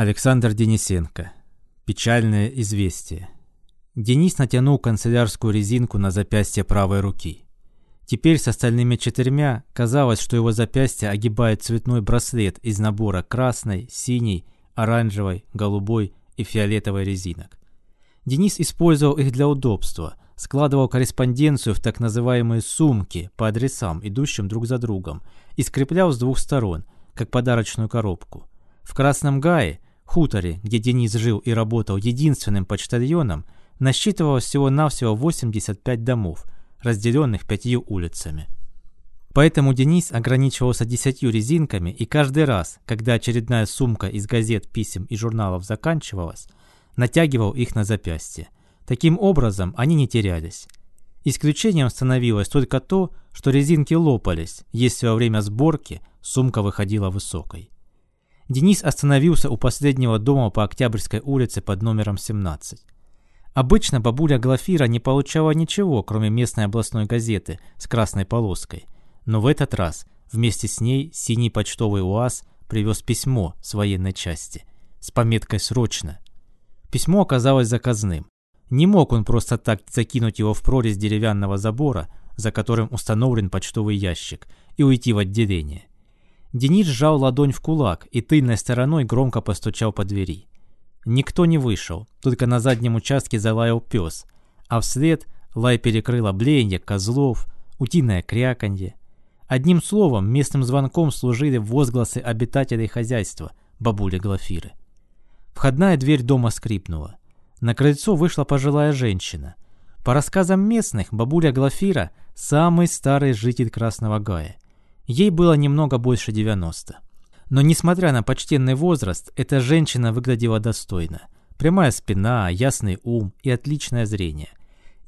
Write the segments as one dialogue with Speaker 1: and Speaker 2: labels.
Speaker 1: Александр Денисенко. Печальное известие. Денис натянул канцелярскую резинку на запястье правой руки. Теперь с остальными четырьмя казалось, что его запястье огибает цветной браслет из набора красной, синей, оранжевой, голубой и фиолетовой резинок. Денис использовал их для удобства, складывал корреспонденцию в так называемые «сумки» по адресам, идущим друг за другом, и скреплял с двух сторон, как подарочную коробку. В Красном Гае, хуторе, где Денис жил и работал единственным почтальоном, насчитывалось всего-навсего 85 домов, разделенных пятью улицами. Поэтому Денис ограничивался десятью резинками, и каждый раз, когда очередная сумка из газет, писем и журналов заканчивалась, натягивал их на запястье. Таким образом, они не терялись. Исключением становилось только то, что резинки лопались, если во время сборки сумка выходила высокой. Денис остановился у последнего дома по Октябрьской улице под номером 17. Обычно бабуля Глафира не получала ничего, кроме местной областной газеты с красной полоской. Но в этот раз вместе с ней синий почтовый УАЗ привез письмо с военной части с пометкой «Срочно». Письмо оказалось заказным. Не мог он просто так закинуть его в прорезь деревянного забора, за которым установлен почтовый ящик, и уйти в отделение. Денис сжал ладонь в кулак и тыльной стороной громко постучал по двери. Никто не вышел, только на заднем участке залаял пес, а вслед лай перекрыло блеяние козлов, утиное кряканье. Одним словом, местным звонком служили возгласы обитателей хозяйства, бабули Глафиры. Входная дверь дома скрипнула. На крыльцо вышла пожилая женщина. По рассказам местных, бабуля Глафира – самый старый житель Красного Гая. Ей было немного больше 90. Но несмотря на почтенный возраст, эта женщина выглядела достойно. Прямая спина, ясный ум и отличное зрение.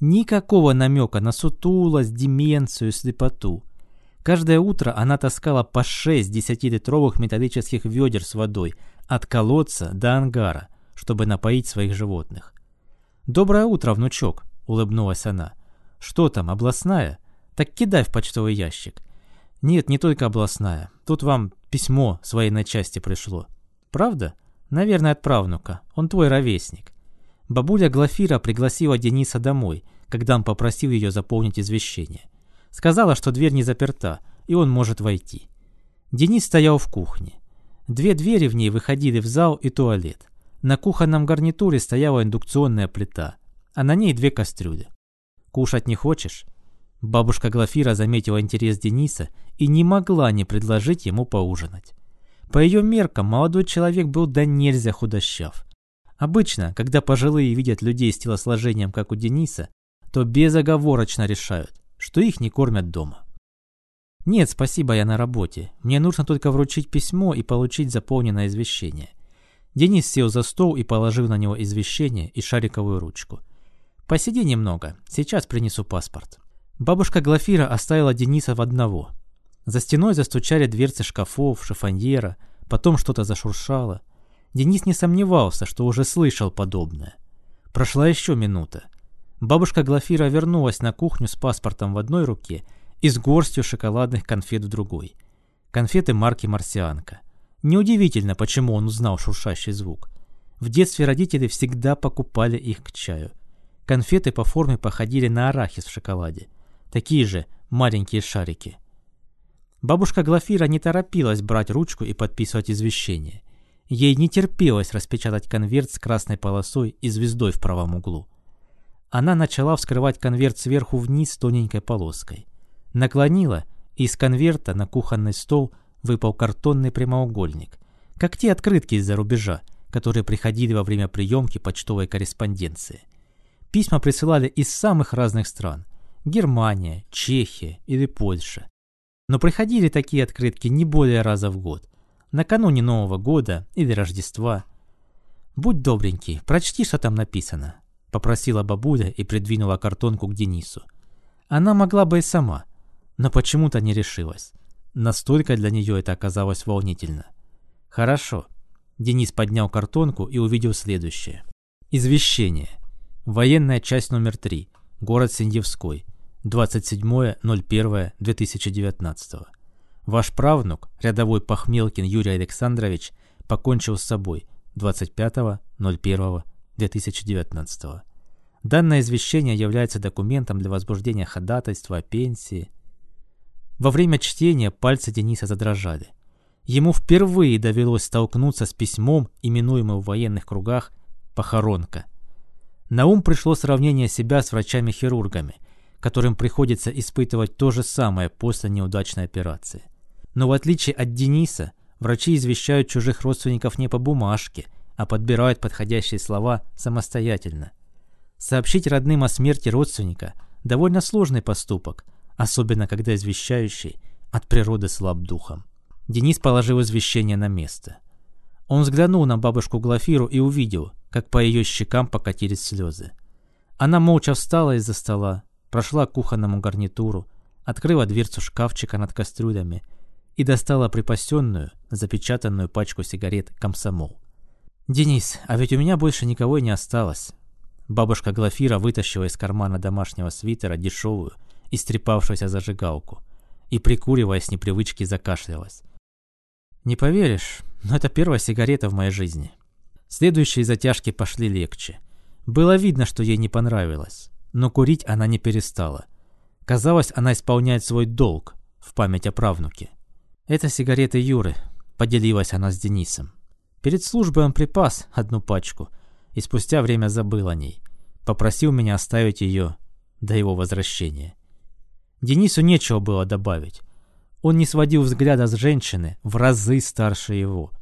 Speaker 1: Никакого намека на сутулость, деменцию, слепоту. Каждое утро она таскала по 6 десятилитровых металлических ведер с водой от колодца до ангара, чтобы напоить своих животных. «Доброе утро, внучок», — улыбнулась она. «Что там, областная? Так кидай в почтовый ящик. «Нет, не только областная. Тут вам письмо с военной части пришло». «Правда? Наверное, от правнука. Он твой ровесник». Бабуля Глафира пригласила Дениса домой, когда он попросил ее заполнить извещение. Сказала, что дверь не заперта, и он может войти. Денис стоял в кухне. Две двери в ней выходили в зал и туалет. На кухонном гарнитуре стояла индукционная плита, а на ней две кастрюли. «Кушать не хочешь?» Бабушка Глафира заметила интерес Дениса и не могла не предложить ему поужинать. По ее меркам молодой человек был до нельзя худощав. Обычно, когда пожилые видят людей с телосложением, как у Дениса, то безоговорочно решают, что их не кормят дома. «Нет, спасибо, я на работе. Мне нужно только вручить письмо и получить заполненное извещение». Денис сел за стол и положил на него извещение и шариковую ручку. «Посиди немного, сейчас принесу паспорт». Бабушка Глафира оставила Дениса в одного. За стеной застучали дверцы шкафов, шифоньера, потом что-то зашуршало. Денис не сомневался, что уже слышал подобное. Прошла еще минута. Бабушка Глафира вернулась на кухню с паспортом в одной руке и с горстью шоколадных конфет в другой. Конфеты марки «Марсианка». Неудивительно, почему он узнал шуршащий звук. В детстве родители всегда покупали их к чаю. Конфеты по форме походили на арахис в шоколаде – Такие же маленькие шарики. Бабушка Глафира не торопилась брать ручку и подписывать извещение. Ей не терпелось распечатать конверт с красной полосой и звездой в правом углу. Она начала вскрывать конверт сверху вниз тоненькой полоской. Наклонила, и из конверта на кухонный стол выпал картонный прямоугольник, как те открытки из-за рубежа, которые приходили во время приемки почтовой корреспонденции. Письма присылали из самых разных стран. Германия, Чехия или Польша. Но приходили такие открытки не более раза в год, накануне Нового года или Рождества. «Будь добренький, прочти, что там написано», — попросила бабуля и придвинула картонку к Денису. Она могла бы и сама, но почему-то не решилась. Настолько для нее это оказалось волнительно. «Хорошо». Денис поднял картонку и увидел следующее. Извещение. Военная часть номер 3. Город Синдевской. 27.01.2019. Ваш правнук, рядовой Пахмелкин Юрий Александрович, покончил с собой. 25.01.2019. Данное извещение является документом для возбуждения ходатайства о пенсии. Во время чтения пальцы Дениса задрожали. Ему впервые довелось столкнуться с письмом, именуемым в военных кругах «похоронка». На ум пришло сравнение себя с врачами-хирургами, которым приходится испытывать то же самое после неудачной операции. Но в отличие от Дениса, врачи извещают чужих родственников не по бумажке, а подбирают подходящие слова самостоятельно. Сообщить родным о смерти родственника – довольно сложный поступок, особенно когда извещающий от природы слаб духом. Денис положил извещение на место. Он взглянул на бабушку Глафиру и увидел, как по ее щекам покатились слезы. Она молча встала из-за стола, прошла к кухонному гарнитуру, открыла дверцу шкафчика над кастрюлями и достала припасенную, запечатанную пачку сигарет «Комсомол». «Денис, а ведь у меня больше никого и не осталось». Бабушка Глафира вытащила из кармана домашнего свитера дешевую, истрепавшуюся зажигалку и, прикуривая с непривычки, закашлялась. «Не поверишь, но это первая сигарета в моей жизни». Следующие затяжки пошли легче. Было видно, что ей не понравилось, но курить она не перестала. Казалось, она исполняет свой долг в память о правнуке. «Это сигареты Юры», — поделилась она с Денисом. Перед службой он припас одну пачку и спустя время забыл о ней. Попросил меня оставить ее до его возвращения. Денису нечего было добавить. Он не сводил взгляда с женщины, в разы старше его.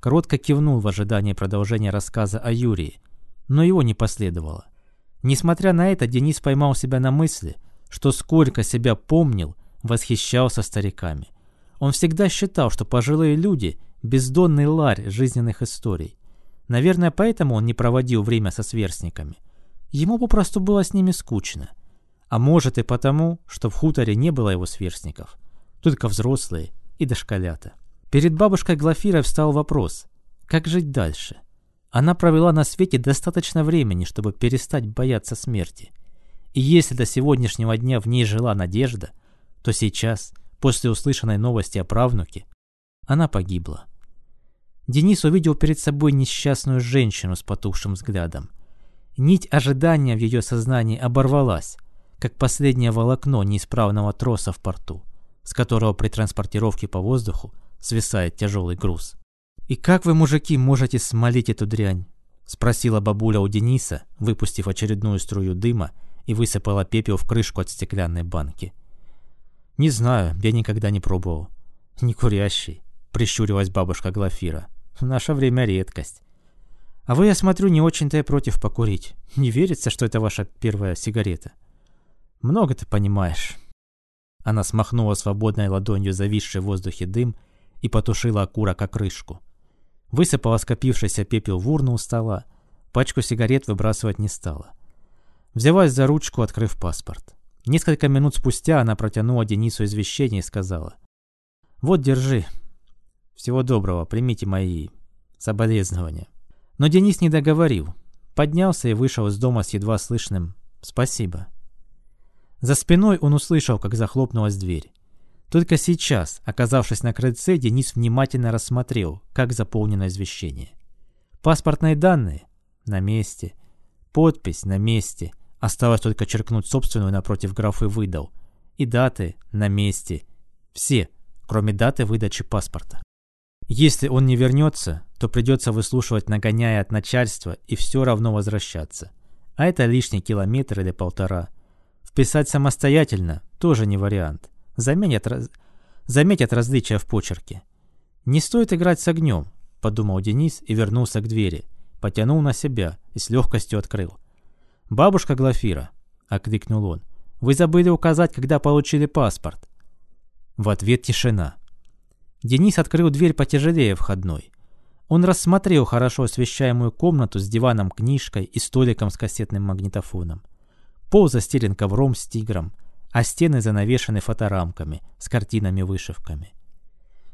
Speaker 1: Коротко кивнул в ожидании продолжения рассказа о Юрии, но его не последовало. Несмотря на это, Денис поймал себя на мысли, что сколько себя помнил, восхищался стариками. Он всегда считал, что пожилые люди – бездонный ларь жизненных историй. Наверное, поэтому он не проводил время со сверстниками. Ему попросту было с ними скучно. А может и потому, что в хуторе не было его сверстников. Только взрослые и дошколята. Перед бабушкой Глафирой встал вопрос, как жить дальше? Она провела на свете достаточно времени, чтобы перестать бояться смерти. И если до сегодняшнего дня в ней жила надежда, то сейчас – После услышанной новости о правнуке она погибла. Денис увидел перед собой несчастную женщину с потухшим взглядом. Нить ожидания в ее сознании оборвалась, как последнее волокно неисправного троса в порту, с которого при транспортировке по воздуху свисает тяжелый груз. «И как вы, мужики, можете смолить эту дрянь?» — спросила бабуля у Дениса, выпустив очередную струю дыма и высыпала пепел в крышку от стеклянной банки. «Не знаю, я никогда не пробовал». «Не курящий», — прищурилась бабушка Глафира. «В наше время редкость». «А вы, я смотрю, не очень-то и против покурить. Не верится, что это ваша первая сигарета?» «Много ты понимаешь». Она смахнула свободной ладонью зависший в воздухе дым и потушила окурок о крышку. Высыпала скопившийся пепел в урну у стола. Пачку сигарет выбрасывать не стала. Взялась за ручку, открыв паспорт. Несколько минут спустя она протянула Денису извещение и сказала. «Вот, держи. Всего доброго, примите мои соболезнования». Но Денис не договорил. Поднялся и вышел из дома с едва слышным «спасибо». За спиной он услышал, как захлопнулась дверь. Только сейчас, оказавшись на крыльце, Денис внимательно рассмотрел, как заполнено извещение. Паспортные данные – на месте. Подпись – на месте – Осталось только черкнуть собственную напротив графы «выдал». И даты на месте. Все, кроме даты выдачи паспорта. Если он не вернется, то придется выслушивать нагоняя от начальства и все равно возвращаться. А это лишний километр или полтора. Вписать самостоятельно тоже не вариант. Заметят, раз... Заметят различия в почерке. «Не стоит играть с огнем», — подумал Денис и вернулся к двери. Потянул на себя и с легкостью открыл. «Бабушка Глафира», — окликнул он, — «вы забыли указать, когда получили паспорт». В ответ тишина. Денис открыл дверь потяжелее входной. Он рассмотрел хорошо освещаемую комнату с диваном, книжкой и столиком с кассетным магнитофоном. Пол застелен ковром с тигром, а стены занавешены фоторамками с картинами-вышивками.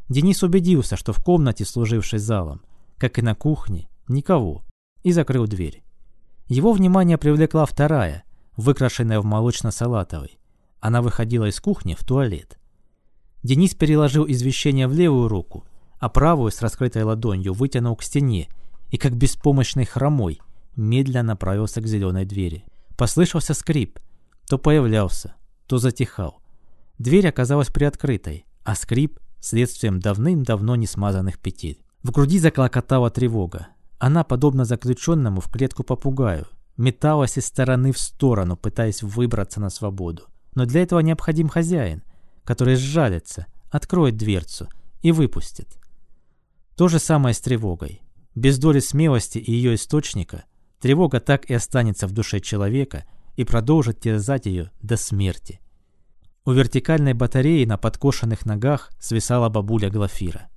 Speaker 1: Денис убедился, что в комнате, служившей залом, как и на кухне, никого, и закрыл дверь. Его внимание привлекла вторая, выкрашенная в молочно-салатовый. Она выходила из кухни в туалет. Денис переложил извещение в левую руку, а правую с раскрытой ладонью вытянул к стене и как беспомощный хромой медленно направился к зеленой двери. Послышался скрип. То появлялся, то затихал. Дверь оказалась приоткрытой, а скрип – следствием давным-давно не смазанных петель. В груди заклокотала тревога. Она, подобно заключенному в клетку попугаю, металась из стороны в сторону, пытаясь выбраться на свободу. Но для этого необходим хозяин, который сжалится, откроет дверцу и выпустит. То же самое с тревогой. Без доли смелости и ее источника, тревога так и останется в душе человека и продолжит терзать ее до смерти. У вертикальной батареи на подкошенных ногах свисала бабуля Глафира.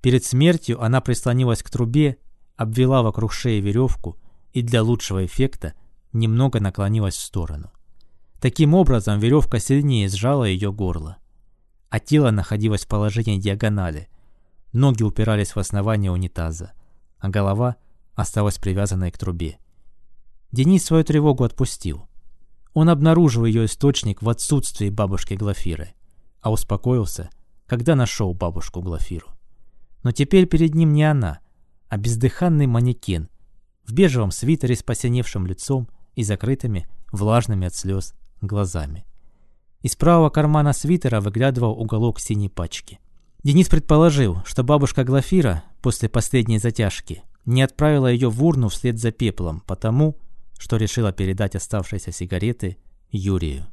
Speaker 1: Перед смертью она прислонилась к трубе, обвела вокруг шеи веревку и для лучшего эффекта немного наклонилась в сторону. Таким образом, веревка сильнее сжала ее горло. А тело находилось в положении диагонали. Ноги упирались в основание унитаза, а голова осталась привязанной к трубе. Денис свою тревогу отпустил. Он обнаружил ее источник в отсутствии бабушки Глафиры, а успокоился, когда нашел бабушку Глафиру. Но теперь перед ним не она, а бездыханный манекен в бежевом свитере с посиневшим лицом и закрытыми, влажными от слез, глазами. Из правого кармана свитера выглядывал уголок синей пачки. Денис предположил, что бабушка Глафира после последней затяжки не отправила ее в урну вслед за пеплом, потому что решила передать оставшиеся сигареты Юрию.